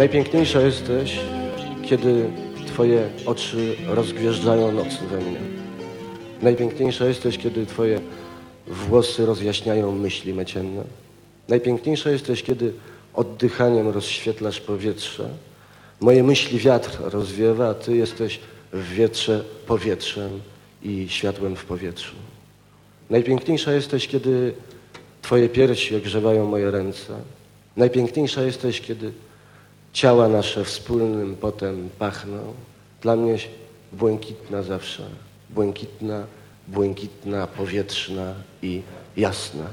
Najpiękniejsza jesteś, kiedy Twoje oczy rozgwieżdżają noc we mnie. Najpiękniejsza jesteś, kiedy Twoje włosy rozjaśniają myśli mecienne. Najpiękniejsza jesteś, kiedy oddychaniem rozświetlasz powietrze. Moje myśli wiatr rozwiewa, a Ty jesteś w wietrze powietrzem i światłem w powietrzu. Najpiękniejsza jesteś, kiedy Twoje piersi ogrzewają moje ręce. Najpiękniejsza jesteś, kiedy ciała nasze wspólnym potem pachną. Dla mnie błękitna zawsze, błękitna, błękitna, powietrzna i jasna.